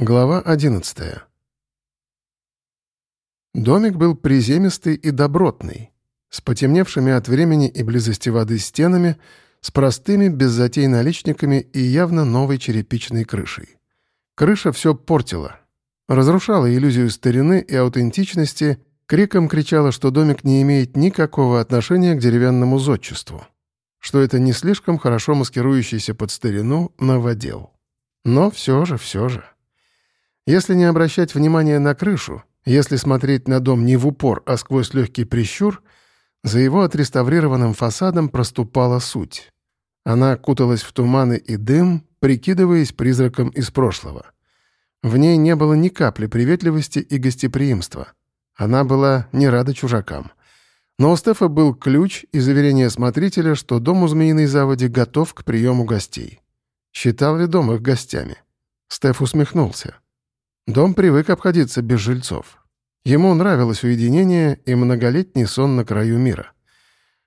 Глава 11 Домик был приземистый и добротный, с потемневшими от времени и близости воды стенами, с простыми, без затей наличниками и явно новой черепичной крышей. Крыша все портила, разрушала иллюзию старины и аутентичности, криком кричала, что домик не имеет никакого отношения к деревянному зодчеству, что это не слишком хорошо маскирующийся под старину новодел. Но все же, все же. Если не обращать внимания на крышу, если смотреть на дом не в упор, а сквозь легкий прищур, за его отреставрированным фасадом проступала суть. Она куталась в туманы и дым, прикидываясь призраком из прошлого. В ней не было ни капли приветливости и гостеприимства. Она была не рада чужакам. Но у Стефа был ключ и заверение смотрителя, что дом у Змеиной Заводи готов к приему гостей. Считал ли дом их гостями? Стеф усмехнулся. Дом привык обходиться без жильцов. Ему нравилось уединение и многолетний сон на краю мира.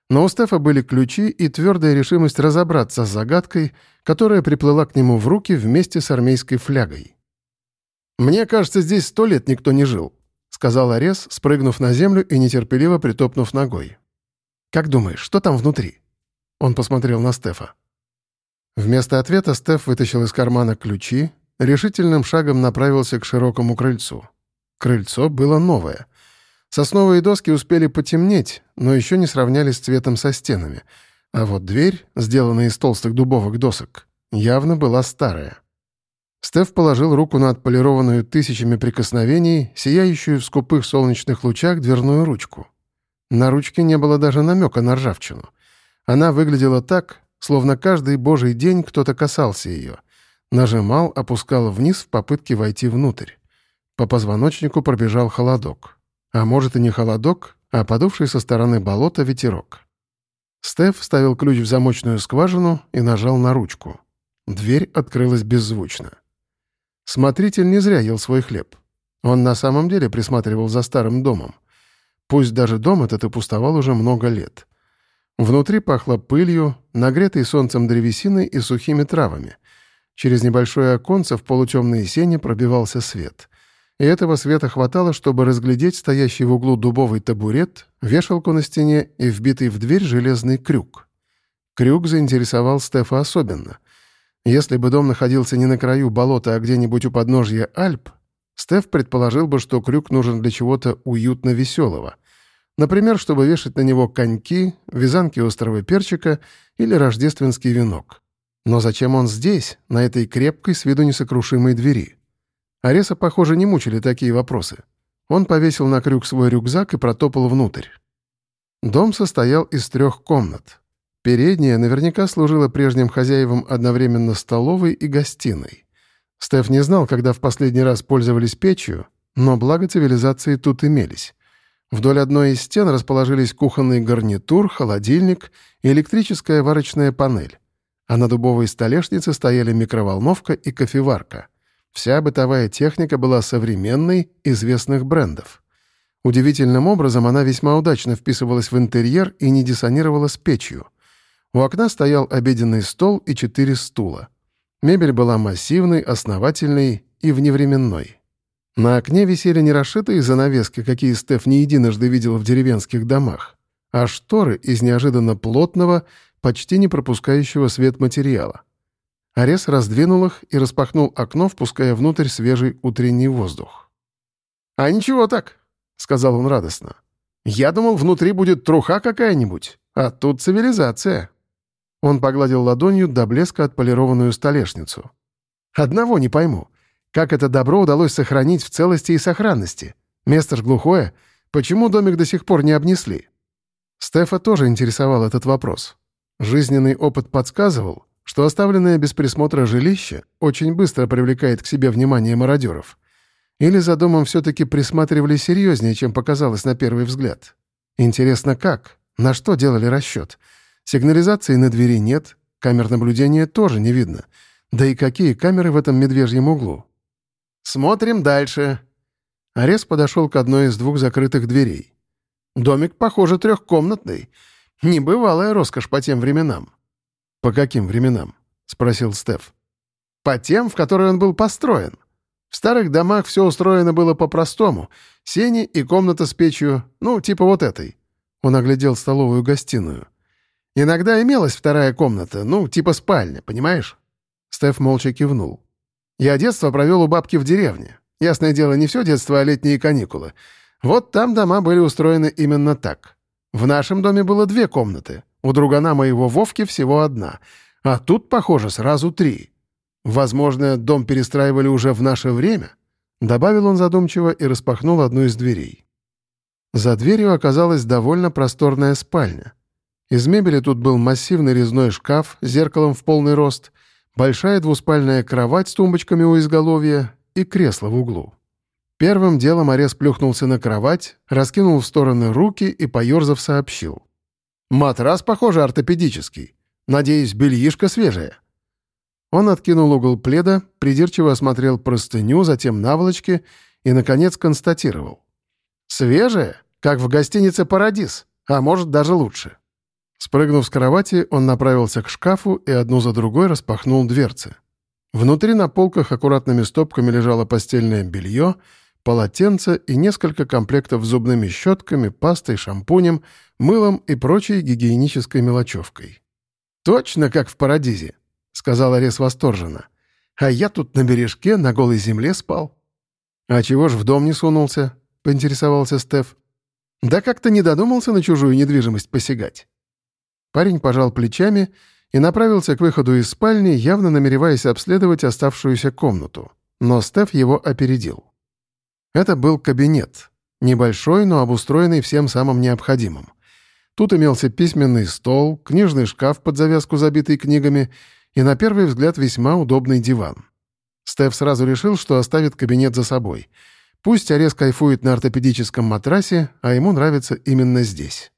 Но у Стефа были ключи и твердая решимость разобраться с загадкой, которая приплыла к нему в руки вместе с армейской флягой. «Мне кажется, здесь сто лет никто не жил», — сказал Арес, спрыгнув на землю и нетерпеливо притопнув ногой. «Как думаешь, что там внутри?» Он посмотрел на Стефа. Вместо ответа Стеф вытащил из кармана ключи, решительным шагом направился к широкому крыльцу. Крыльцо было новое. Сосновые доски успели потемнеть, но еще не сравнялись цветом со стенами. А вот дверь, сделанная из толстых дубовых досок, явно была старая. Стеф положил руку на отполированную тысячами прикосновений, сияющую в скупых солнечных лучах дверную ручку. На ручке не было даже намека на ржавчину. Она выглядела так, словно каждый божий день кто-то касался ее — Нажимал, опускал вниз в попытке войти внутрь. По позвоночнику пробежал холодок. А может и не холодок, а подувший со стороны болота ветерок. Стеф вставил ключ в замочную скважину и нажал на ручку. Дверь открылась беззвучно. Смотритель не зря ел свой хлеб. Он на самом деле присматривал за старым домом. Пусть даже дом этот и пустовал уже много лет. Внутри пахло пылью, нагретой солнцем древесиной и сухими травами. Через небольшое оконце в полутемной сене пробивался свет. И этого света хватало, чтобы разглядеть стоящий в углу дубовый табурет, вешалку на стене и вбитый в дверь железный крюк. Крюк заинтересовал Стефа особенно. Если бы дом находился не на краю болота, а где-нибудь у подножья Альп, Стеф предположил бы, что крюк нужен для чего-то уютно-веселого. Например, чтобы вешать на него коньки, вязанки острого перчика или рождественский венок. Но зачем он здесь, на этой крепкой, с виду несокрушимой двери? Ареса, похоже, не мучили такие вопросы. Он повесил на крюк свой рюкзак и протопал внутрь. Дом состоял из трех комнат. Передняя наверняка служила прежним хозяевам одновременно столовой и гостиной. Стеф не знал, когда в последний раз пользовались печью, но благо цивилизации тут имелись. Вдоль одной из стен расположились кухонный гарнитур, холодильник и электрическая варочная панель а на дубовой столешнице стояли микроволновка и кофеварка. Вся бытовая техника была современной, известных брендов. Удивительным образом она весьма удачно вписывалась в интерьер и не диссонировала с печью. У окна стоял обеденный стол и четыре стула. Мебель была массивной, основательной и вневременной. На окне висели не расшитые занавески, какие Стеф не единожды видел в деревенских домах, а шторы из неожиданно плотного, почти не пропускающего свет материала. Арес раздвинул их и распахнул окно, впуская внутрь свежий утренний воздух. «А ничего так», — сказал он радостно. «Я думал, внутри будет труха какая-нибудь, а тут цивилизация». Он погладил ладонью до блеска отполированную столешницу. «Одного не пойму. Как это добро удалось сохранить в целости и сохранности? Место ж глухое. Почему домик до сих пор не обнесли?» Стефа тоже интересовал этот вопрос. Жизненный опыт подсказывал, что оставленное без присмотра жилище очень быстро привлекает к себе внимание мародеров. Или за домом все-таки присматривали серьезнее, чем показалось на первый взгляд. Интересно, как? На что делали расчет? Сигнализации на двери нет, камер наблюдения тоже не видно. Да и какие камеры в этом медвежьем углу? «Смотрим дальше». Арес подошел к одной из двух закрытых дверей. Домик, похоже, трехкомнатный — Небывалая роскошь по тем временам». «По каким временам?» — спросил Стеф. «По тем, в которые он был построен. В старых домах все устроено было по-простому. Сени и комната с печью, ну, типа вот этой. Он оглядел столовую гостиную. Иногда имелась вторая комната, ну, типа спальня, понимаешь? Стеф молча кивнул. Я детство провел у бабки в деревне. Ясное дело, не все детство, а летние каникулы. Вот там дома были устроены именно так. В нашем доме было две комнаты. У другана моего Вовки всего одна. А тут, похоже, сразу три. Возможно, дом перестраивали уже в наше время?» Добавил он задумчиво и распахнул одну из дверей. За дверью оказалась довольно просторная спальня. Из мебели тут был массивный резной шкаф с зеркалом в полный рост, большая двуспальная кровать с тумбочками у изголовья и кресло в углу. Первым делом Арес плюхнулся на кровать, раскинул в стороны руки и, поерзав, сообщил. «Матрас, похоже, ортопедический. Надеюсь, бельишко свежее». Он откинул угол пледа, придирчиво осмотрел простыню, затем наволочки и, наконец, констатировал. «Свежее, как в гостинице «Парадис», а может, даже лучше». Спрыгнув с кровати, он направился к шкафу и одну за другой распахнул дверцы. Внутри на полках аккуратными стопками лежало постельное белье, полотенце и несколько комплектов зубными щетками, пастой, шампунем, мылом и прочей гигиенической мелочевкой. «Точно как в «Парадизе», — сказал Арес восторженно. «А я тут на бережке, на голой земле спал». «А чего ж в дом не сунулся?» — поинтересовался Стеф. «Да как-то не додумался на чужую недвижимость посягать». Парень пожал плечами и направился к выходу из спальни, явно намереваясь обследовать оставшуюся комнату. Но Стеф его опередил. Это был кабинет. Небольшой, но обустроенный всем самым необходимым. Тут имелся письменный стол, книжный шкаф под завязку, забитый книгами, и на первый взгляд весьма удобный диван. Стеф сразу решил, что оставит кабинет за собой. Пусть Арес кайфует на ортопедическом матрасе, а ему нравится именно здесь.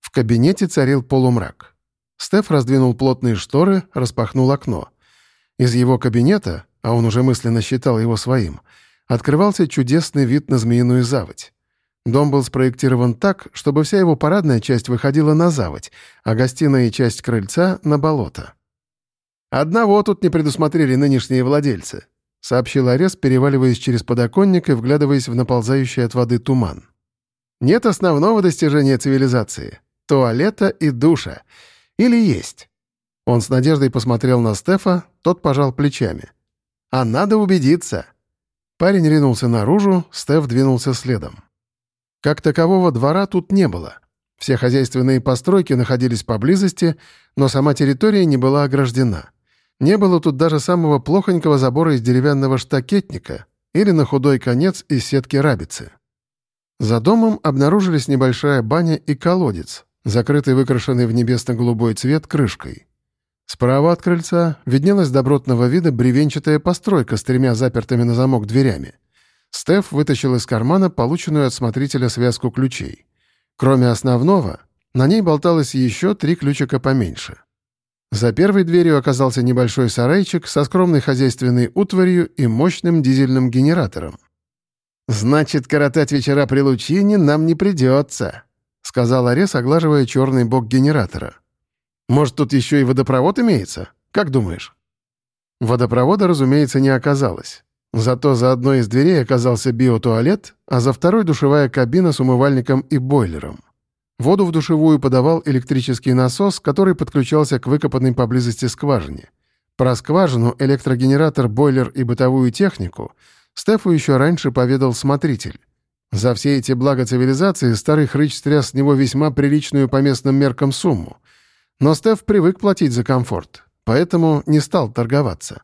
В кабинете царил полумрак. Стеф раздвинул плотные шторы, распахнул окно. Из его кабинета, а он уже мысленно считал его своим, открывался чудесный вид на Змеиную заводь. Дом был спроектирован так, чтобы вся его парадная часть выходила на заводь, а гостиная и часть крыльца — на болото. «Одного тут не предусмотрели нынешние владельцы», — сообщил Арес, переваливаясь через подоконник и вглядываясь в наползающий от воды туман. «Нет основного достижения цивилизации — туалета и душа. Или есть?» Он с надеждой посмотрел на Стефа, тот пожал плечами. «А надо убедиться». Парень ринулся наружу, Стеф двинулся следом. Как такового двора тут не было. Все хозяйственные постройки находились поблизости, но сама территория не была ограждена. Не было тут даже самого плохонького забора из деревянного штакетника или на худой конец из сетки рабицы. За домом обнаружились небольшая баня и колодец, закрытый выкрашенный в небесно-голубой цвет крышкой. Справа от крыльца виднелась добротного вида бревенчатая постройка с тремя запертыми на замок дверями. Стеф вытащил из кармана полученную от смотрителя связку ключей. Кроме основного, на ней болталось еще три ключика поменьше — за первой дверью оказался небольшой сарайчик со скромной хозяйственной утварью и мощным дизельным генератором. «Значит, коротать вечера при лучине нам не придется», — сказал Арес, оглаживая черный бок генератора. «Может, тут еще и водопровод имеется? Как думаешь?» Водопровода, разумеется, не оказалось. Зато за одной из дверей оказался биотуалет, а за второй — душевая кабина с умывальником и бойлером. Воду в душевую подавал электрический насос, который подключался к выкопанной поблизости скважине. Про скважину, электрогенератор, бойлер и бытовую технику Стефу еще раньше поведал смотритель. За все эти блага цивилизации старый хрыч стряс с него весьма приличную по местным меркам сумму. Но Стеф привык платить за комфорт, поэтому не стал торговаться.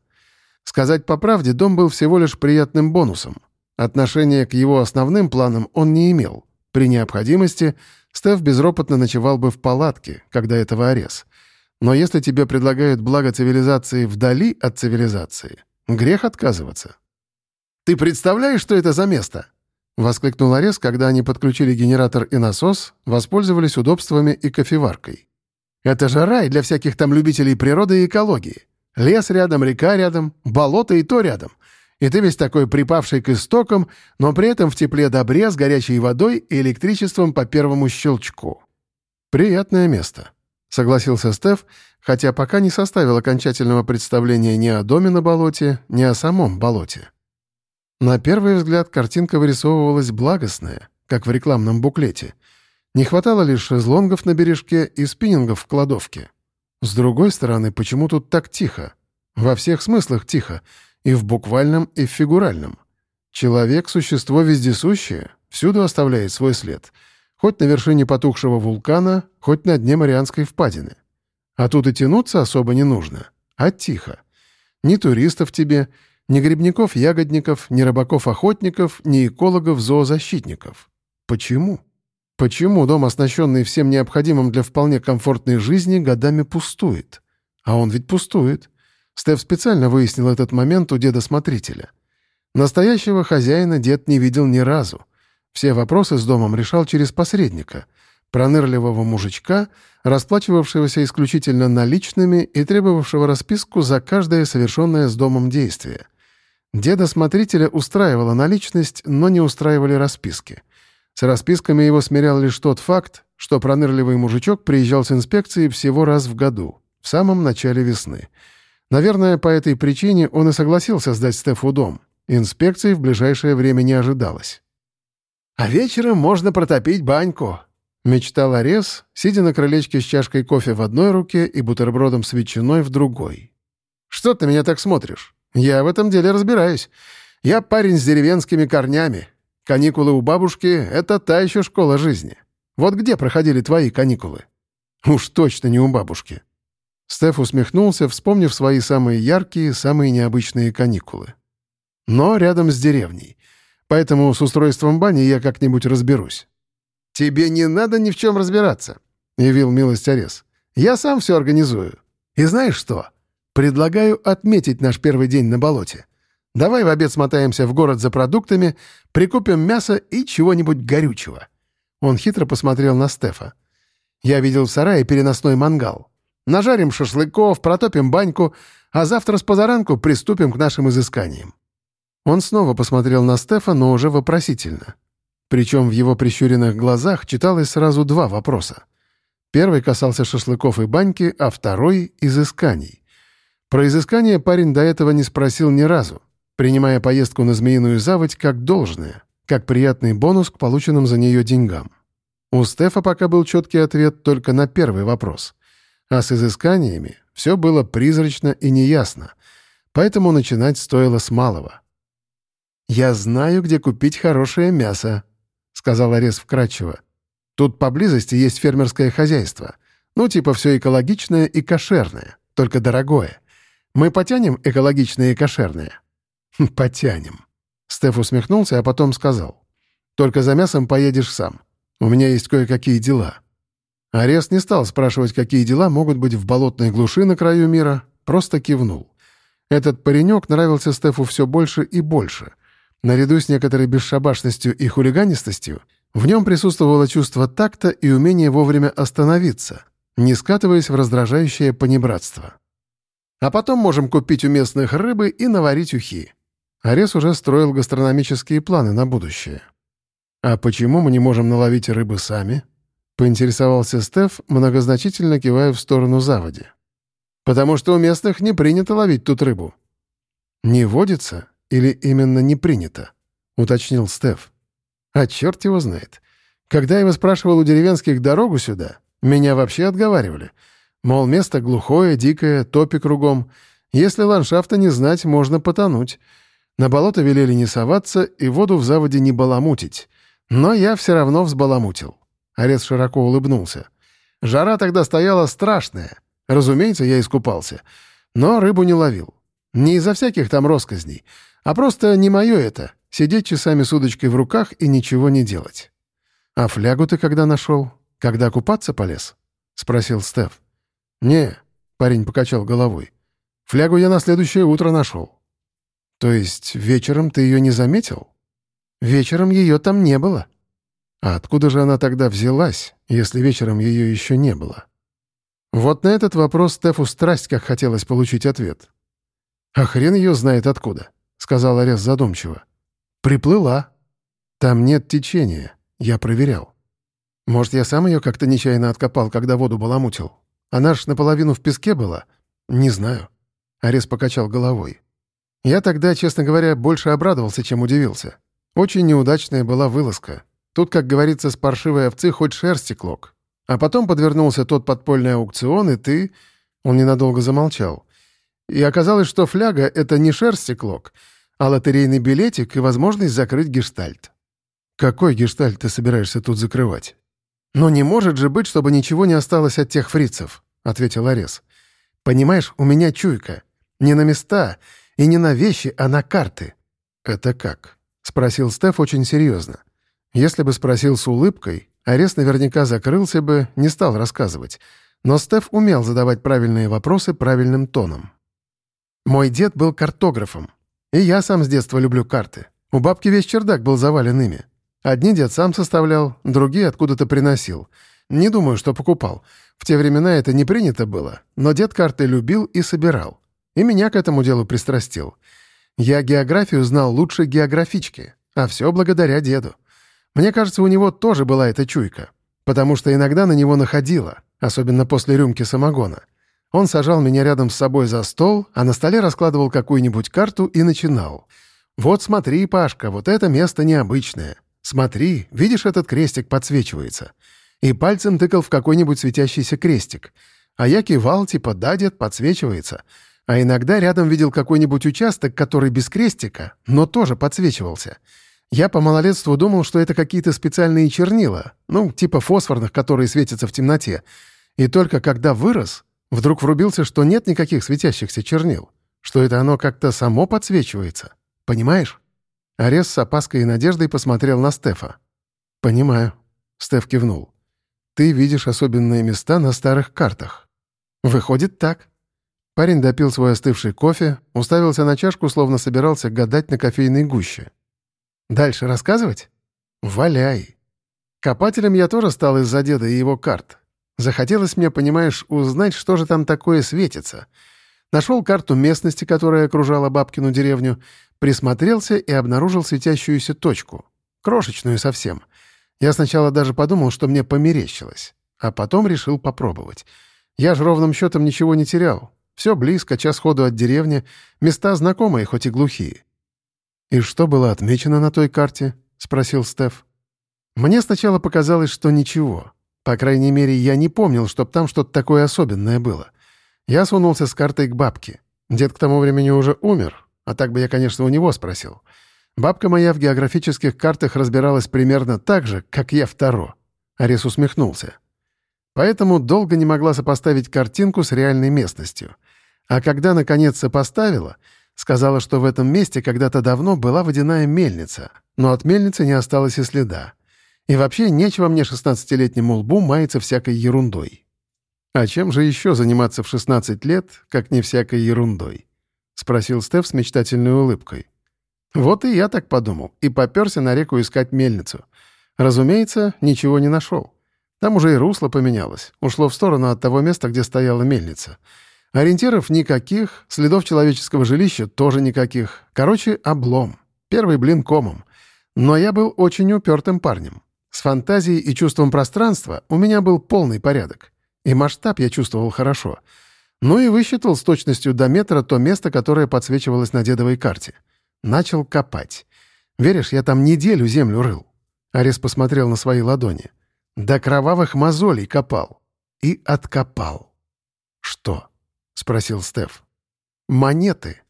Сказать по правде, дом был всего лишь приятным бонусом. Отношения к его основным планам он не имел. При необходимости — Стеф безропотно ночевал бы в палатке, когда этого орез. Но если тебе предлагают благо цивилизации вдали от цивилизации, грех отказываться. «Ты представляешь, что это за место?» — воскликнул Орес, когда они подключили генератор и насос, воспользовались удобствами и кофеваркой. «Это же рай для всяких там любителей природы и экологии. Лес рядом, река рядом, болото и то рядом и ты весь такой припавший к истокам, но при этом в тепле добре с горячей водой и электричеством по первому щелчку. «Приятное место», — согласился Стеф, хотя пока не составил окончательного представления ни о доме на болоте, ни о самом болоте. На первый взгляд картинка вырисовывалась благостная, как в рекламном буклете. Не хватало лишь шезлонгов на бережке и спиннингов в кладовке. С другой стороны, почему тут так тихо? Во всех смыслах тихо. И в буквальном, и в фигуральном. Человек — существо вездесущее, всюду оставляет свой след. Хоть на вершине потухшего вулкана, хоть на дне Марианской впадины. А тут и тянуться особо не нужно, а тихо. Ни туристов тебе, ни грибников-ягодников, ни рыбаков-охотников, ни экологов-зоозащитников. Почему? Почему дом, оснащенный всем необходимым для вполне комфортной жизни, годами пустует? А он ведь пустует. Стеф специально выяснил этот момент у деда-смотрителя. Настоящего хозяина дед не видел ни разу. Все вопросы с домом решал через посредника, пронырливого мужичка, расплачивавшегося исключительно наличными и требовавшего расписку за каждое совершенное с домом действие. Деда-смотрителя устраивала наличность, но не устраивали расписки. С расписками его смирял лишь тот факт, что пронырливый мужичок приезжал с инспекцией всего раз в году, в самом начале весны. Наверное, по этой причине он и согласился сдать Стефу дом. Инспекции в ближайшее время не ожидалось. «А вечером можно протопить баньку», — мечтал Арес, сидя на крылечке с чашкой кофе в одной руке и бутербродом с ветчиной в другой. «Что ты меня так смотришь? Я в этом деле разбираюсь. Я парень с деревенскими корнями. Каникулы у бабушки — это та еще школа жизни. Вот где проходили твои каникулы? Уж точно не у бабушки. Стеф усмехнулся, вспомнив свои самые яркие, самые необычные каникулы. Но рядом с деревней. Поэтому с устройством бани я как-нибудь разберусь. «Тебе не надо ни в чем разбираться», — явил милость Арес. «Я сам все организую. И знаешь что? Предлагаю отметить наш первый день на болоте. Давай в обед смотаемся в город за продуктами, прикупим мясо и чего-нибудь горючего». Он хитро посмотрел на Стефа. «Я видел в сарае переносной мангал. Нажарим шашлыков, протопим баньку, а завтра с позаранку приступим к нашим изысканиям». Он снова посмотрел на Стефа, но уже вопросительно. Причем в его прищуренных глазах читалось сразу два вопроса. Первый касался шашлыков и баньки, а второй — изысканий. Про изыскание парень до этого не спросил ни разу принимая поездку на Змеиную заводь как должное, как приятный бонус к полученным за нее деньгам. У Стефа пока был четкий ответ только на первый вопрос. А с изысканиями все было призрачно и неясно, поэтому начинать стоило с малого. «Я знаю, где купить хорошее мясо», — сказал Арес вкратчиво. «Тут поблизости есть фермерское хозяйство. Ну, типа все экологичное и кошерное, только дорогое. Мы потянем экологичное и кошерное?» «Потянем». Стеф усмехнулся, а потом сказал. «Только за мясом поедешь сам. У меня есть кое-какие дела». Арест не стал спрашивать, какие дела могут быть в болотной глуши на краю мира, просто кивнул. Этот паренек нравился Стефу все больше и больше. Наряду с некоторой бесшабашностью и хулиганистостью в нем присутствовало чувство такта и умение вовремя остановиться, не скатываясь в раздражающее понебратство. А потом можем купить у местных рыбы и наварить ухи. Арес уже строил гастрономические планы на будущее. «А почему мы не можем наловить рыбы сами?» — поинтересовался Стеф, многозначительно кивая в сторону заводи. «Потому что у местных не принято ловить тут рыбу». «Не водится или именно не принято?» — уточнил Стеф. «А черт его знает. Когда я спрашивал у деревенских дорогу сюда, меня вообще отговаривали. Мол, место глухое, дикое, топи кругом. Если ландшафта не знать, можно потонуть». На болото велели не соваться и воду в заводе не баламутить. Но я все равно взбаламутил. Арец широко улыбнулся. Жара тогда стояла страшная. Разумеется, я искупался. Но рыбу не ловил. Не из-за всяких там росказней, а просто не мое это — сидеть часами с удочкой в руках и ничего не делать. «А флягу ты когда нашел? Когда купаться полез?» — спросил Стеф. «Не», — парень покачал головой. «Флягу я на следующее утро нашел. «То есть вечером ты ее не заметил?» «Вечером ее там не было». «А откуда же она тогда взялась, если вечером ее еще не было?» Вот на этот вопрос Стефу страсть как хотелось получить ответ. «А хрен ее знает откуда», — сказал Арес задумчиво. «Приплыла. Там нет течения. Я проверял. Может, я сам ее как-то нечаянно откопал, когда воду баламутил? Она ж наполовину в песке была? Не знаю». Арес покачал головой. Я тогда, честно говоря, больше обрадовался, чем удивился. Очень неудачная была вылазка. Тут, как говорится, с паршивой овцы хоть шерсти клок. А потом подвернулся тот подпольный аукцион, и ты... Он ненадолго замолчал. И оказалось, что фляга — это не шерсти клок, а лотерейный билетик и возможность закрыть гештальт. Какой гештальт ты собираешься тут закрывать? «Но не может же быть, чтобы ничего не осталось от тех фрицев», — ответил Арес. «Понимаешь, у меня чуйка. Не на места и не на вещи, а на карты». «Это как?» — спросил Стеф очень серьезно. Если бы спросил с улыбкой, Арес наверняка закрылся бы, не стал рассказывать. Но Стеф умел задавать правильные вопросы правильным тоном. «Мой дед был картографом. И я сам с детства люблю карты. У бабки весь чердак был завален ими. Одни дед сам составлял, другие откуда-то приносил. Не думаю, что покупал. В те времена это не принято было, но дед карты любил и собирал. И меня к этому делу пристрастил. Я географию знал лучше географички, а все благодаря деду. Мне кажется, у него тоже была эта чуйка, потому что иногда на него находило, особенно после рюмки самогона. Он сажал меня рядом с собой за стол, а на столе раскладывал какую-нибудь карту и начинал. «Вот смотри, Пашка, вот это место необычное. Смотри, видишь, этот крестик подсвечивается». И пальцем тыкал в какой-нибудь светящийся крестик. А я кивал, типа «да, дед, подсвечивается». А иногда рядом видел какой-нибудь участок, который без крестика, но тоже подсвечивался. Я по малолетству думал, что это какие-то специальные чернила, ну, типа фосфорных, которые светятся в темноте. И только когда вырос, вдруг врубился, что нет никаких светящихся чернил, что это оно как-то само подсвечивается. Понимаешь? Арес с опаской и надеждой посмотрел на Стефа. «Понимаю», — Стеф кивнул. «Ты видишь особенные места на старых картах». «Выходит так». Парень допил свой остывший кофе, уставился на чашку, словно собирался гадать на кофейной гуще. Дальше рассказывать? Валяй. Копателем я тоже стал из-за деда и его карт. Захотелось мне, понимаешь, узнать, что же там такое светится. Нашел карту местности, которая окружала бабкину деревню, присмотрелся и обнаружил светящуюся точку. Крошечную совсем. Я сначала даже подумал, что мне померещилось. А потом решил попробовать. Я же ровным счетом ничего не терял. Все близко, час ходу от деревни, места знакомые, хоть и глухие. «И что было отмечено на той карте?» — спросил Стеф. «Мне сначала показалось, что ничего. По крайней мере, я не помнил, чтоб там что-то такое особенное было. Я сунулся с картой к бабке. Дед к тому времени уже умер, а так бы я, конечно, у него спросил. Бабка моя в географических картах разбиралась примерно так же, как я второ». Арис усмехнулся. Поэтому долго не могла сопоставить картинку с реальной местностью. А когда, наконец, сопоставила — Сказала, что в этом месте когда-то давно была водяная мельница, но от мельницы не осталось и следа. И вообще нечего мне шестнадцатилетнему лбу маяться всякой ерундой. «А чем же еще заниматься в 16 лет, как не всякой ерундой?» — спросил Стеф с мечтательной улыбкой. Вот и я так подумал, и попёрся на реку искать мельницу. Разумеется, ничего не нашел. Там уже и русло поменялось, ушло в сторону от того места, где стояла мельница — Ориентиров никаких, следов человеческого жилища тоже никаких. Короче, облом. Первый блин комом. Но я был очень упертым парнем. С фантазией и чувством пространства у меня был полный порядок. И масштаб я чувствовал хорошо. Ну и высчитал с точностью до метра то место, которое подсвечивалось на дедовой карте. Начал копать. Веришь, я там неделю землю рыл. Арес посмотрел на свои ладони. До кровавых мозолей копал. И откопал. Что? — спросил Стеф. «Монеты.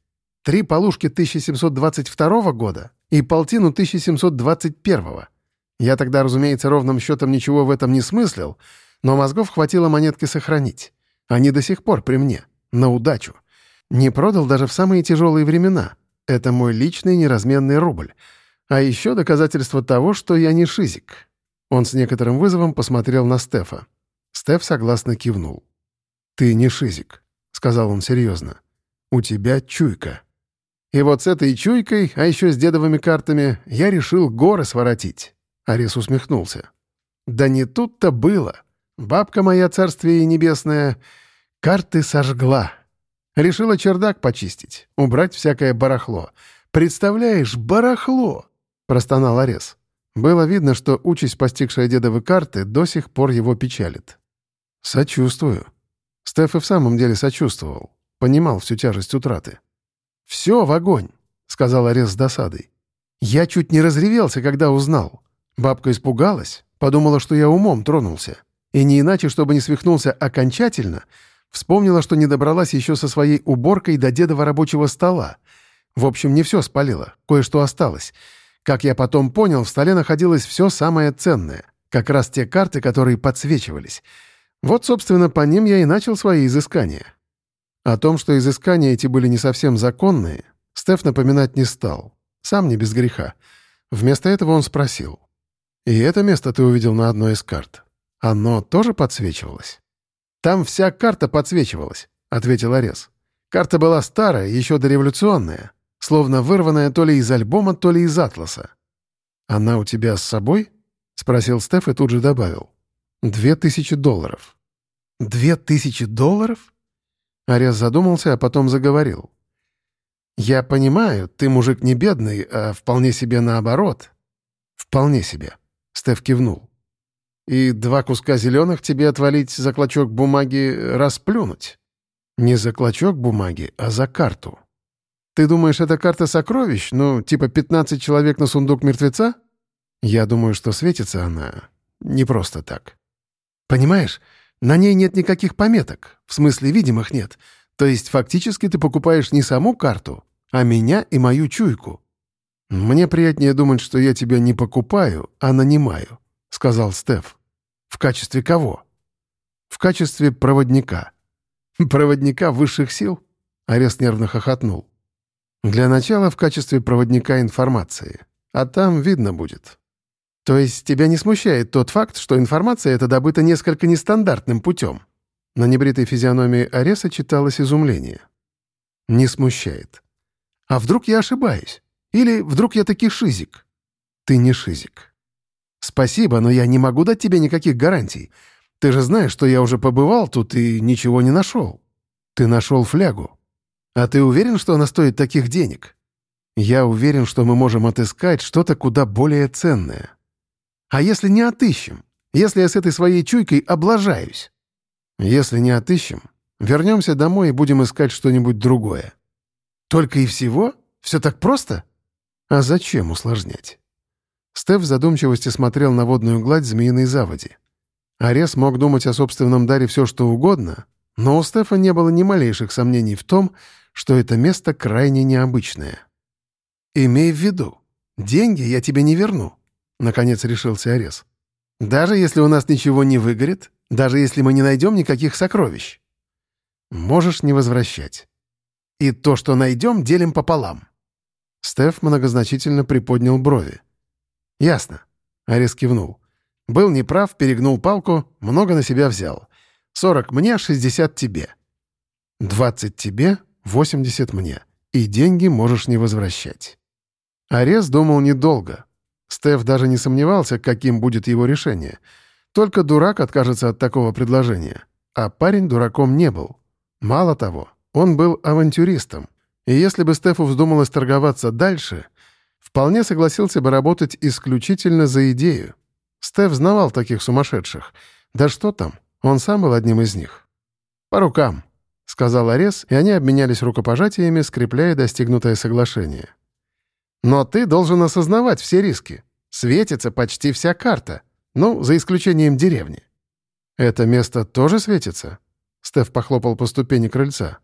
Три полушки 1722 года и полтину 1721. Я тогда, разумеется, ровным счетом ничего в этом не смыслил, но мозгов хватило монетки сохранить. Они до сих пор при мне. На удачу. Не продал даже в самые тяжелые времена. Это мой личный неразменный рубль. А еще доказательство того, что я не шизик». Он с некоторым вызовом посмотрел на Стефа. Стеф согласно кивнул. «Ты не шизик», сказал он серьезно. «У тебя чуйка». И вот с этой чуйкой, а еще с дедовыми картами, я решил горы своротить. Арис усмехнулся. «Да не тут-то было. Бабка моя, царствие небесное, карты сожгла. Решила чердак почистить, убрать всякое барахло. Представляешь, барахло!» — простонал Арес. Было видно, что участь, постигшая дедовы карты, до сих пор его печалит. «Сочувствую», Стеф и в самом деле сочувствовал, понимал всю тяжесть утраты. «Все в огонь», — сказал Арес с досадой. «Я чуть не разревелся, когда узнал. Бабка испугалась, подумала, что я умом тронулся. И не иначе, чтобы не свихнулся окончательно, вспомнила, что не добралась еще со своей уборкой до дедова рабочего стола. В общем, не все спалила, кое-что осталось. Как я потом понял, в столе находилось все самое ценное. Как раз те карты, которые подсвечивались. Вот, собственно, по ним я и начал свои изыскания. О том, что изыскания эти были не совсем законные, Стеф напоминать не стал. Сам не без греха. Вместо этого он спросил. «И это место ты увидел на одной из карт. Оно тоже подсвечивалось?» «Там вся карта подсвечивалась», — ответил Арес. «Карта была старая, еще дореволюционная, словно вырванная то ли из альбома, то ли из атласа». «Она у тебя с собой?» — спросил Стеф и тут же добавил. «Две тысячи долларов». «Две тысячи долларов?» Арес задумался, а потом заговорил. «Я понимаю, ты мужик не бедный, а вполне себе наоборот». «Вполне себе», — Стеф кивнул. «И два куска зеленых тебе отвалить за клочок бумаги расплюнуть?» «Не за клочок бумаги, а за карту». «Ты думаешь, это карта сокровищ? Ну, типа 15 человек на сундук мертвеца?» «Я думаю, что светится она не просто так». «Понимаешь, на ней нет никаких пометок, в смысле видимых нет. То есть фактически ты покупаешь не саму карту, а меня и мою чуйку. «Мне приятнее думать, что я тебя не покупаю, а нанимаю», — сказал Стеф. «В качестве кого?» «В качестве проводника». «Проводника высших сил?» — Арест нервно хохотнул. «Для начала в качестве проводника информации. А там видно будет». То есть тебя не смущает тот факт, что информация эта добыта несколько нестандартным путем? На небритой физиономии Ареса читалось изумление. Не смущает. А вдруг я ошибаюсь? Или вдруг я таки шизик? Ты не шизик. Спасибо, но я не могу дать тебе никаких гарантий. Ты же знаешь, что я уже побывал тут и ничего не нашел. Ты нашел флягу. А ты уверен, что она стоит таких денег? Я уверен, что мы можем отыскать что-то куда более ценное. А если не отыщем? Если я с этой своей чуйкой облажаюсь? Если не отыщем, вернемся домой и будем искать что-нибудь другое. Только и всего? Все так просто? А зачем усложнять? Стеф в задумчивости смотрел на водную гладь змеиной заводи. Арес мог думать о собственном даре все, что угодно, но у Стефа не было ни малейших сомнений в том, что это место крайне необычное. «Имей в виду, деньги я тебе не верну. — наконец решился Арес. «Даже если у нас ничего не выгорит, даже если мы не найдем никаких сокровищ. Можешь не возвращать. И то, что найдем, делим пополам». Стеф многозначительно приподнял брови. «Ясно», — Арес кивнул. «Был неправ, перегнул палку, много на себя взял. Сорок мне, шестьдесят тебе. Двадцать тебе, восемьдесят мне. И деньги можешь не возвращать». Арес думал недолго, Стеф даже не сомневался, каким будет его решение. Только дурак откажется от такого предложения. А парень дураком не был. Мало того, он был авантюристом. И если бы Стефу вздумалось торговаться дальше, вполне согласился бы работать исключительно за идею. Стеф знавал таких сумасшедших. Да что там, он сам был одним из них. «По рукам», — сказал Арес, и они обменялись рукопожатиями, скрепляя достигнутое соглашение. Но ты должен осознавать все риски. Светится почти вся карта. Ну, за исключением деревни. «Это место тоже светится?» Стеф похлопал по ступени крыльца.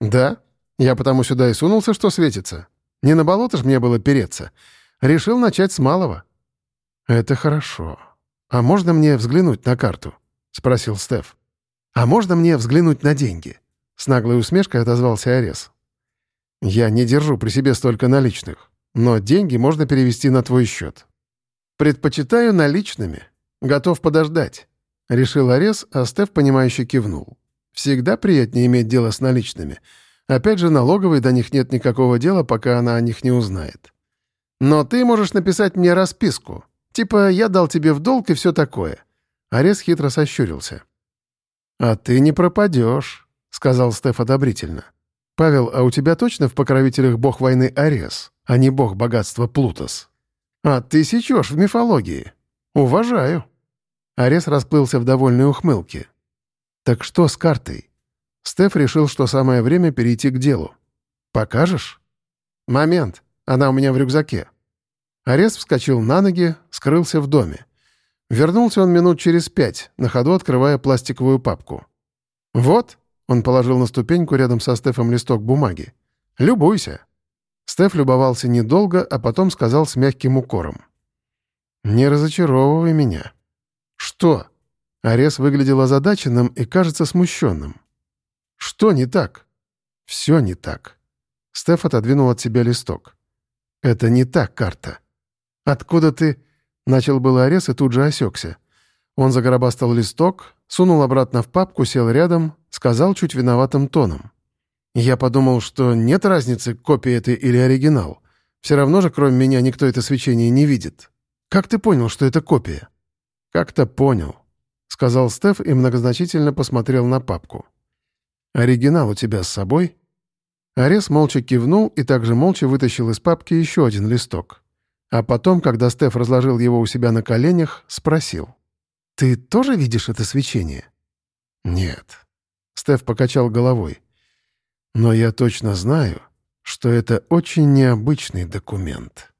«Да. Я потому сюда и сунулся, что светится. Не на болото ж мне было переться. Решил начать с малого». «Это хорошо. А можно мне взглянуть на карту?» — спросил Стеф. «А можно мне взглянуть на деньги?» С наглой усмешкой отозвался Арес. «Я не держу при себе столько наличных но деньги можно перевести на твой счет. Предпочитаю наличными. Готов подождать. Решил Арес, а Стеф, понимающе кивнул. Всегда приятнее иметь дело с наличными. Опять же, налоговой до них нет никакого дела, пока она о них не узнает. Но ты можешь написать мне расписку. Типа, я дал тебе в долг и все такое. Арес хитро сощурился. «А ты не пропадешь», — сказал Стеф одобрительно. «Павел, а у тебя точно в покровителях бог войны Арес?» А не бог богатства Плутос. А ты сечешь в мифологии. Уважаю». Арес расплылся в довольной ухмылке. «Так что с картой?» Стеф решил, что самое время перейти к делу. «Покажешь?» «Момент. Она у меня в рюкзаке». Арест вскочил на ноги, скрылся в доме. Вернулся он минут через пять, на ходу открывая пластиковую папку. «Вот», — он положил на ступеньку рядом со Стефом листок бумаги. «Любуйся». Стеф любовался недолго, а потом сказал с мягким укором. «Не разочаровывай меня». «Что?» Арес выглядел озадаченным и, кажется, смущенным. «Что не так?» «Все не так». Стеф отодвинул от себя листок. «Это не та карта». «Откуда ты...» Начал был Арес и тут же осекся. Он загробастал листок, сунул обратно в папку, сел рядом, сказал чуть виноватым тоном. «Я подумал, что нет разницы, копия это или оригинал. Все равно же, кроме меня, никто это свечение не видит. Как ты понял, что это копия?» «Как-то понял», — сказал Стеф и многозначительно посмотрел на папку. «Оригинал у тебя с собой?» Арес молча кивнул и также молча вытащил из папки еще один листок. А потом, когда Стеф разложил его у себя на коленях, спросил. «Ты тоже видишь это свечение?» «Нет». Стеф покачал головой. «Но я точно знаю, что это очень необычный документ».